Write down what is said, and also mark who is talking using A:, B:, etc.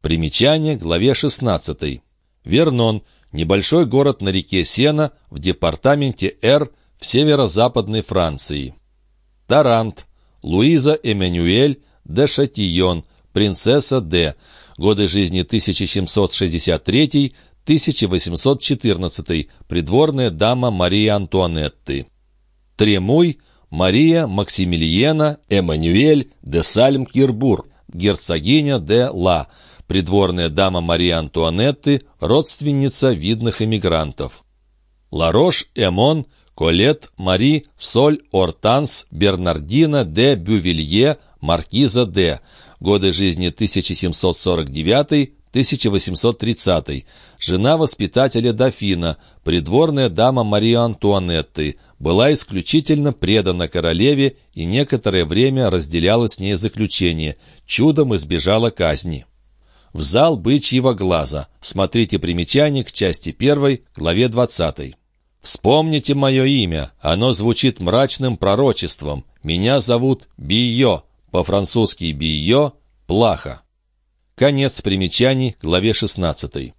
A: Примечание главе 16. Вернон – небольшой город на реке Сена в департаменте Р в северо-западной Франции. Тарант – Луиза Эммануэль де Шатийон, принцесса Д. Годы жизни 1763-1814, придворная дама Марии Антуанетты. Тремуй – Мария Максимилиена Эммануэль де Сальм-Кирбур, герцогиня де Ла, придворная дама Марии Антуанетты, родственница видных эмигрантов. Ларош, Эмон, Колет, Мари, Соль, Ортанс, Бернардина де Бювилье, Маркиза де. Годы жизни 1749-1830. Жена воспитателя дофина, придворная дама Марии Антуанетты, была исключительно предана королеве и некоторое время разделяла с ней заключение, чудом избежала казни в зал бычьего глаза. Смотрите примечание к части 1, главе 20. «Вспомните мое имя, оно звучит мрачным пророчеством. Меня зовут Био, по-французски Био – Плаха». Конец примечаний, главе 16.